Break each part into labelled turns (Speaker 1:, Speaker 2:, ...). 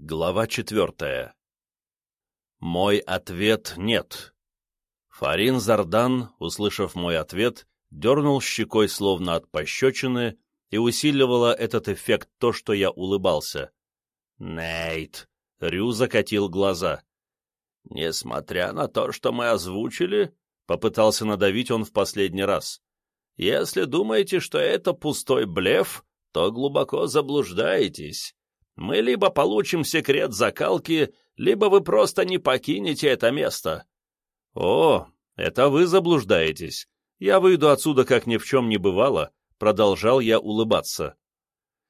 Speaker 1: Глава четвертая. Мой ответ нет. Фарин Зардан, услышав мой ответ, дернул щекой словно от пощечины, и усиливало этот эффект то, что я улыбался. «Нейт!» — Рю закатил глаза. «Несмотря на то, что мы озвучили, — попытался надавить он в последний раз, — если думаете, что это пустой блеф, то глубоко заблуждаетесь. Мы либо получим секрет закалки, либо вы просто не покинете это место. О, это вы заблуждаетесь. Я выйду отсюда, как ни в чем не бывало, продолжал я улыбаться.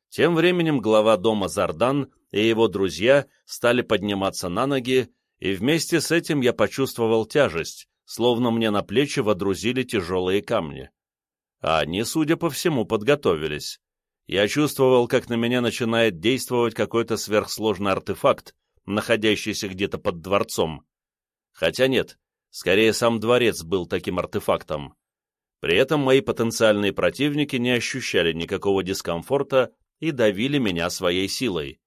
Speaker 1: Тем временем глава дома Зардан и его друзья стали подниматься на ноги, и вместе с этим я почувствовал тяжесть, словно мне на плечи водрузили тяжелые камни. А они, судя по всему, подготовились я чувствовал, как на меня начинает действовать какой-то сверхсложный артефакт, находящийся где-то под дворцом. Хотя нет, скорее сам дворец был таким артефактом. При этом мои потенциальные противники не ощущали никакого дискомфорта и давили меня своей силой.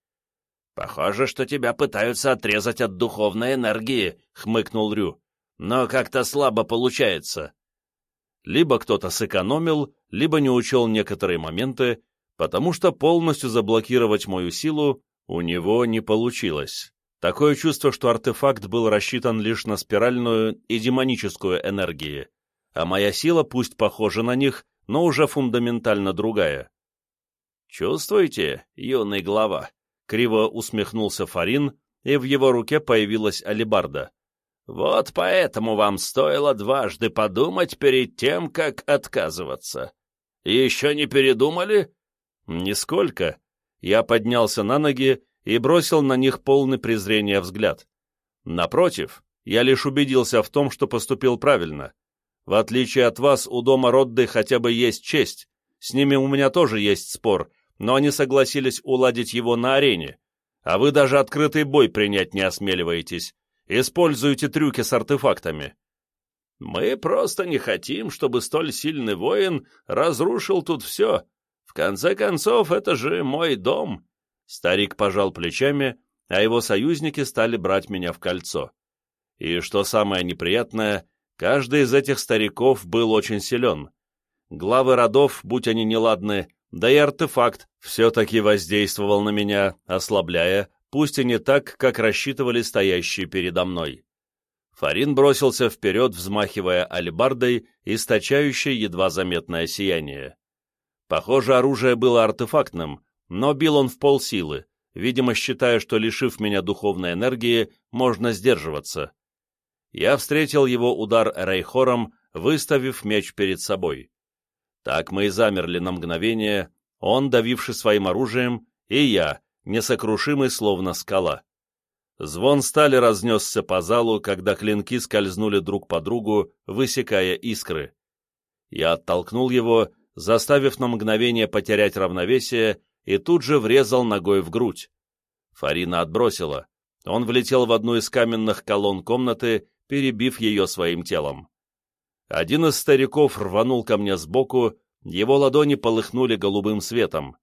Speaker 1: «Похоже, что тебя пытаются отрезать от духовной энергии», — хмыкнул Рю. «Но как-то слабо получается». Либо кто-то сэкономил, либо не учел некоторые моменты, потому что полностью заблокировать мою силу у него не получилось. Такое чувство, что артефакт был рассчитан лишь на спиральную и демоническую энергии, а моя сила пусть похожа на них, но уже фундаментально другая. «Чувствуете, юный глава?» — криво усмехнулся Фарин, и в его руке появилась алебарда. «Вот поэтому вам стоило дважды подумать перед тем, как отказываться. Еще не передумали?» «Нисколько». Я поднялся на ноги и бросил на них полный презрения взгляд. Напротив, я лишь убедился в том, что поступил правильно. В отличие от вас, у дома Родды хотя бы есть честь. С ними у меня тоже есть спор, но они согласились уладить его на арене. А вы даже открытый бой принять не осмеливаетесь. Используете трюки с артефактами. Мы просто не хотим, чтобы столь сильный воин разрушил тут все, в конце концов, это же мой дом. Старик пожал плечами, а его союзники стали брать меня в кольцо. И что самое неприятное, каждый из этих стариков был очень силен. Главы родов, будь они неладны, да и артефакт все-таки воздействовал на меня, ослабляя, пусть и не так, как рассчитывали стоящие передо мной. Фарин бросился вперед, взмахивая алебардой, источающей едва заметное сияние. Похоже, оружие было артефактным, но бил он в полсилы, видимо, считая, что, лишив меня духовной энергии, можно сдерживаться. Я встретил его удар рейхором, выставив меч перед собой. Так мы и замерли на мгновение, он, давивший своим оружием, и я, несокрушимый, словно скала. Звон стали разнесся по залу, когда клинки скользнули друг по другу, высекая искры. Я оттолкнул его заставив на мгновение потерять равновесие, и тут же врезал ногой в грудь. Фарина отбросила. Он влетел в одну из каменных колонн комнаты, перебив ее своим телом. Один из стариков рванул ко мне сбоку, его ладони полыхнули голубым светом.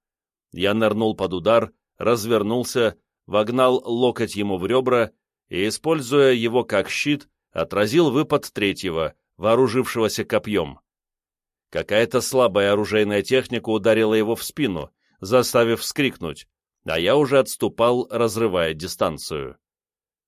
Speaker 1: Я нырнул под удар, развернулся, вогнал локоть ему в ребра и, используя его как щит, отразил выпад третьего, вооружившегося копьем. Какая-то слабая оружейная техника ударила его в спину, заставив вскрикнуть, а я уже отступал, разрывая дистанцию.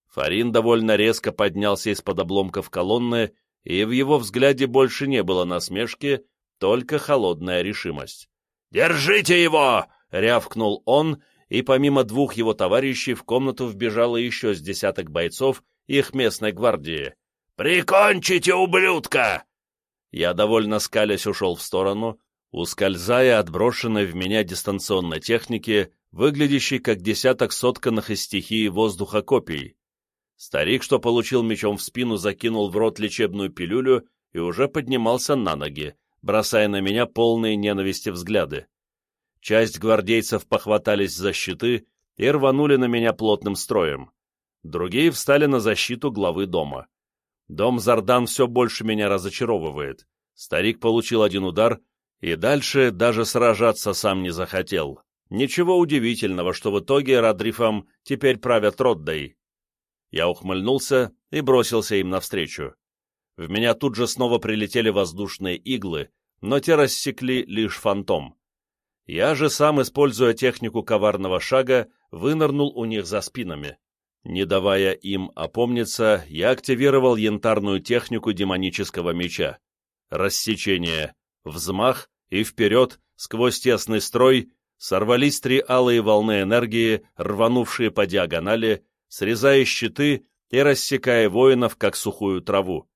Speaker 1: Фарин довольно резко поднялся из-под обломков колонны, и в его взгляде больше не было насмешки, только холодная решимость. «Держите его!» — рявкнул он, и помимо двух его товарищей в комнату вбежало еще с десяток бойцов их местной гвардии. «Прикончите, ублюдка!» Я довольно скалясь ушел в сторону, ускользая от брошенной в меня дистанционной техники, выглядящей как десяток сотканных из стихии воздуха копий. Старик, что получил мечом в спину, закинул в рот лечебную пилюлю и уже поднимался на ноги, бросая на меня полные ненависти взгляды. Часть гвардейцев похватались за щиты и рванули на меня плотным строем. Другие встали на защиту главы дома. Дом Зардан все больше меня разочаровывает. Старик получил один удар, и дальше даже сражаться сам не захотел. Ничего удивительного, что в итоге Радрифом теперь правят Роддой. Я ухмыльнулся и бросился им навстречу. В меня тут же снова прилетели воздушные иглы, но те рассекли лишь фантом. Я же сам, используя технику коварного шага, вынырнул у них за спинами. Не давая им опомниться, я активировал янтарную технику демонического меча. Рассечение, взмах и вперед, сквозь тесный строй, сорвались три алые волны энергии, рванувшие по диагонали, срезая щиты и рассекая воинов, как сухую траву.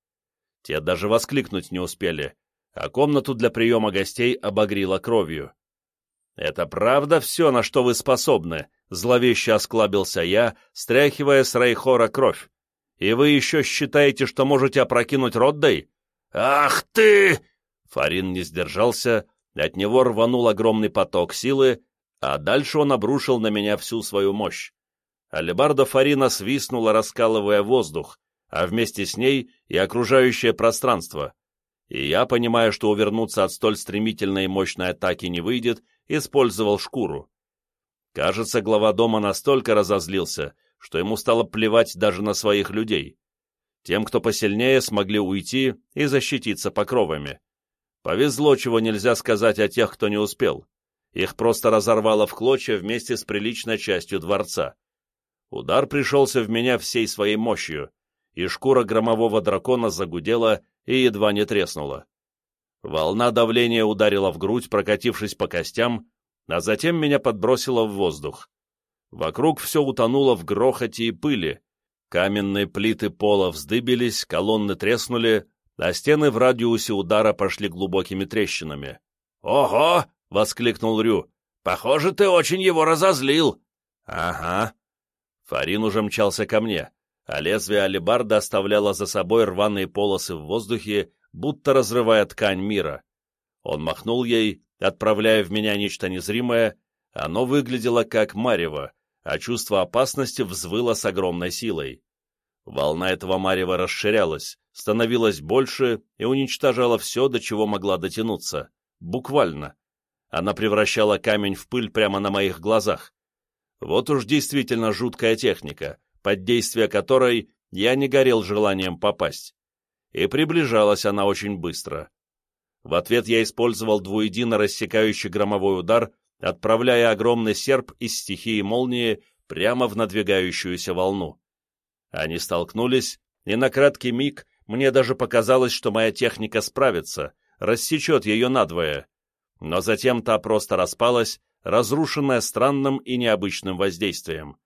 Speaker 1: Те даже воскликнуть не успели, а комнату для приема гостей обогрило кровью. «Это правда все, на что вы способны?» — зловеще осклабился я, стряхивая с Рейхора кровь. «И вы еще считаете, что можете опрокинуть Роддой?» «Ах ты!» Фарин не сдержался, от него рванул огромный поток силы, а дальше он обрушил на меня всю свою мощь. Алибарда Фарина свистнула, раскалывая воздух, а вместе с ней и окружающее пространство. И я, понимая, что увернуться от столь стремительной и мощной атаки не выйдет, использовал шкуру. Кажется, глава дома настолько разозлился, что ему стало плевать даже на своих людей. Тем, кто посильнее, смогли уйти и защититься покровами. Повезло, чего нельзя сказать о тех, кто не успел. Их просто разорвало в клочья вместе с приличной частью дворца. Удар пришелся в меня всей своей мощью, и шкура громового дракона загудела и едва не треснула. Волна давления ударила в грудь, прокатившись по костям, а затем меня подбросило в воздух. Вокруг все утонуло в грохоте и пыли. Каменные плиты пола вздыбились, колонны треснули, а стены в радиусе удара пошли глубокими трещинами. «Ого!» — воскликнул Рю. «Похоже, ты очень его разозлил!» «Ага». Фарин уже мчался ко мне, а лезвие алебарда оставляло за собой рваные полосы в воздухе, будто разрывая ткань мира. Он махнул ей, отправляя в меня нечто незримое, оно выглядело как марево, а чувство опасности взвыло с огромной силой. Волна этого марева расширялась, становилась больше и уничтожала все, до чего могла дотянуться. Буквально. Она превращала камень в пыль прямо на моих глазах. Вот уж действительно жуткая техника, под действие которой я не горел желанием попасть и приближалась она очень быстро. В ответ я использовал двуедино рассекающий громовой удар, отправляя огромный серп из стихии молнии прямо в надвигающуюся волну. Они столкнулись, и на краткий миг мне даже показалось, что моя техника справится, рассечет ее надвое. Но затем та просто распалась, разрушенная странным и необычным воздействием.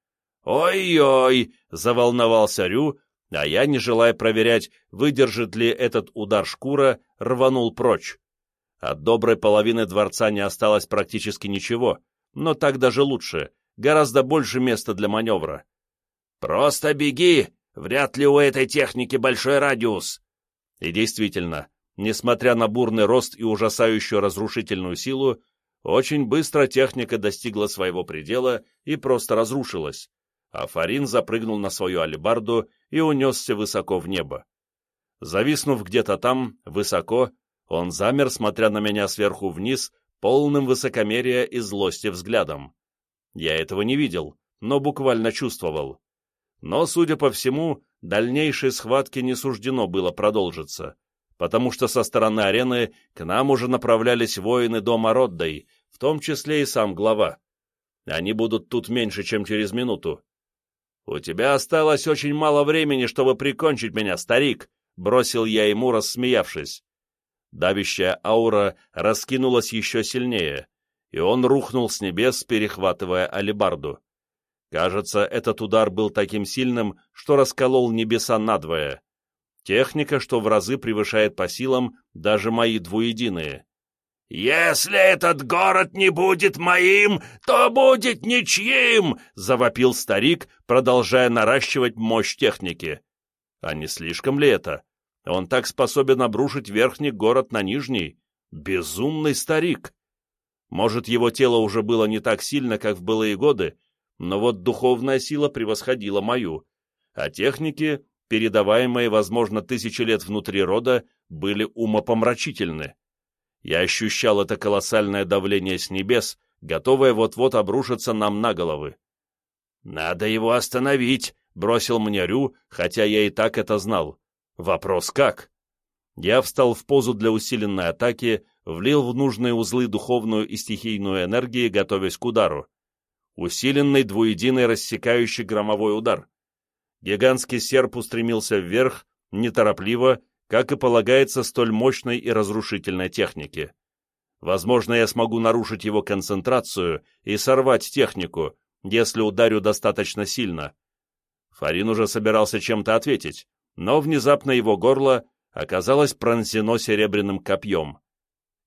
Speaker 1: «Ой-ой!» — заволновался Рю, а я, не желая проверять, выдержит ли этот удар шкура, рванул прочь. От доброй половины дворца не осталось практически ничего, но так даже лучше, гораздо больше места для маневра. «Просто беги! Вряд ли у этой техники большой радиус!» И действительно, несмотря на бурный рост и ужасающую разрушительную силу, очень быстро техника достигла своего предела и просто разрушилась а Фарин запрыгнул на свою алебарду и унесся высоко в небо. Зависнув где-то там, высоко, он замер, смотря на меня сверху вниз, полным высокомерия и злости взглядом. Я этого не видел, но буквально чувствовал. Но, судя по всему, дальнейшей схватке не суждено было продолжиться, потому что со стороны арены к нам уже направлялись воины дома Роддай, в том числе и сам глава. Они будут тут меньше, чем через минуту. «У тебя осталось очень мало времени, чтобы прикончить меня, старик!» — бросил я ему, рассмеявшись. Давящая аура раскинулась еще сильнее, и он рухнул с небес, перехватывая алебарду. Кажется, этот удар был таким сильным, что расколол небеса надвое. Техника, что в разы превышает по силам даже мои двуединые. «Если этот город не будет моим, то будет ничьим!» — завопил старик, продолжая наращивать мощь техники. А не слишком ли это? Он так способен обрушить верхний город на нижний. Безумный старик! Может, его тело уже было не так сильно, как в былые годы, но вот духовная сила превосходила мою, а техники, передаваемые, возможно, тысячи лет внутри рода, были умопомрачительны. Я ощущал это колоссальное давление с небес, готовая вот-вот обрушиться нам на головы. «Надо его остановить!» — бросил мне Рю, хотя я и так это знал. «Вопрос как?» Я встал в позу для усиленной атаки, влил в нужные узлы духовную и стихийную энергии, готовясь к удару. Усиленный двуединый рассекающий громовой удар. Гигантский серп устремился вверх, неторопливо, как и полагается столь мощной и разрушительной технике. Возможно, я смогу нарушить его концентрацию и сорвать технику, если ударю достаточно сильно. Фарин уже собирался чем-то ответить, но внезапно его горло оказалось пронзено серебряным копьем.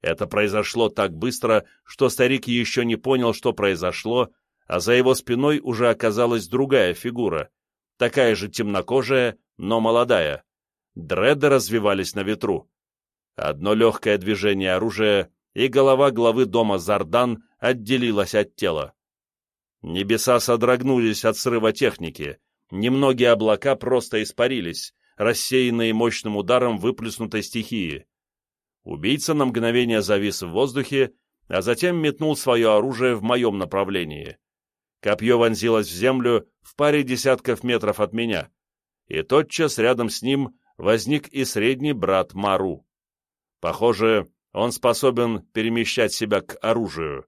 Speaker 1: Это произошло так быстро, что старик еще не понял, что произошло, а за его спиной уже оказалась другая фигура, такая же темнокожая, но молодая. Дреды развивались на ветру. Одно легкое движение оружия, и голова главы дома Зардан отделилась от тела. Небеса содрогнулись от срыва техники, немногие облака просто испарились, рассеянные мощным ударом выплеснутой стихии. Убийца на мгновение завис в воздухе, а затем метнул свое оружие в моем направлении. Копье вонзилось в землю в паре десятков метров от меня, и тотчас рядом с ним возник и средний брат Мару. Похоже, он способен перемещать себя к оружию.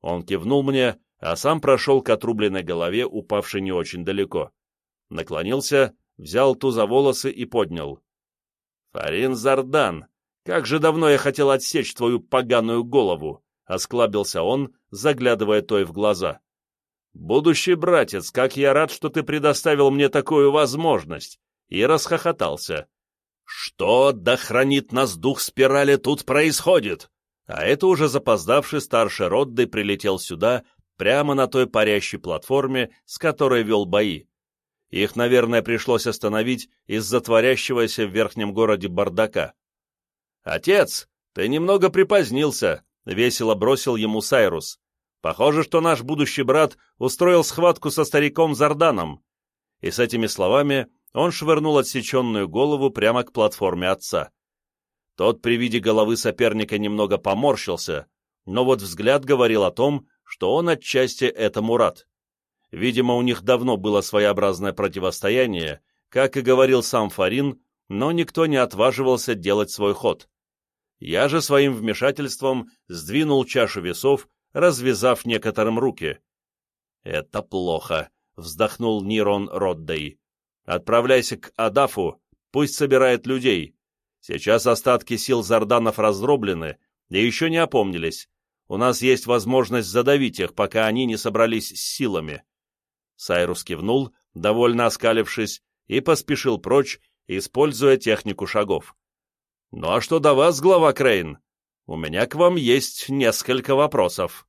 Speaker 1: Он кивнул мне, а сам прошел к отрубленной голове, упавшей не очень далеко. Наклонился, взял ту за волосы и поднял. «Фарин Зардан, как же давно я хотел отсечь твою поганую голову!» — осклабился он, заглядывая той в глаза. «Будущий братец, как я рад, что ты предоставил мне такую возможность!» И расхохотался. «Что, да хранит нас дух спирали, тут происходит?» А это уже запоздавший старший Родды прилетел сюда, прямо на той парящей платформе, с которой вел бои. Их, наверное, пришлось остановить из-за творящегося в верхнем городе бардака. «Отец, ты немного припозднился», — весело бросил ему Сайрус. «Похоже, что наш будущий брат устроил схватку со стариком Зарданом». И с этими словами он швырнул отсеченную голову прямо к платформе отца. Тот при виде головы соперника немного поморщился, но вот взгляд говорил о том, что он отчасти этому рад. Видимо, у них давно было своеобразное противостояние, как и говорил сам Фарин, но никто не отваживался делать свой ход. Я же своим вмешательством сдвинул чашу весов, развязав некоторым руки. «Это плохо», — вздохнул Нирон Роддей. «Отправляйся к Адафу, пусть собирает людей. Сейчас остатки сил Зарданов раздроблены и еще не опомнились. У нас есть возможность задавить их, пока они не собрались с силами». Сайрус кивнул, довольно оскалившись, и поспешил прочь, используя технику шагов. «Ну а что до вас, глава Крейн? У меня к вам есть несколько вопросов».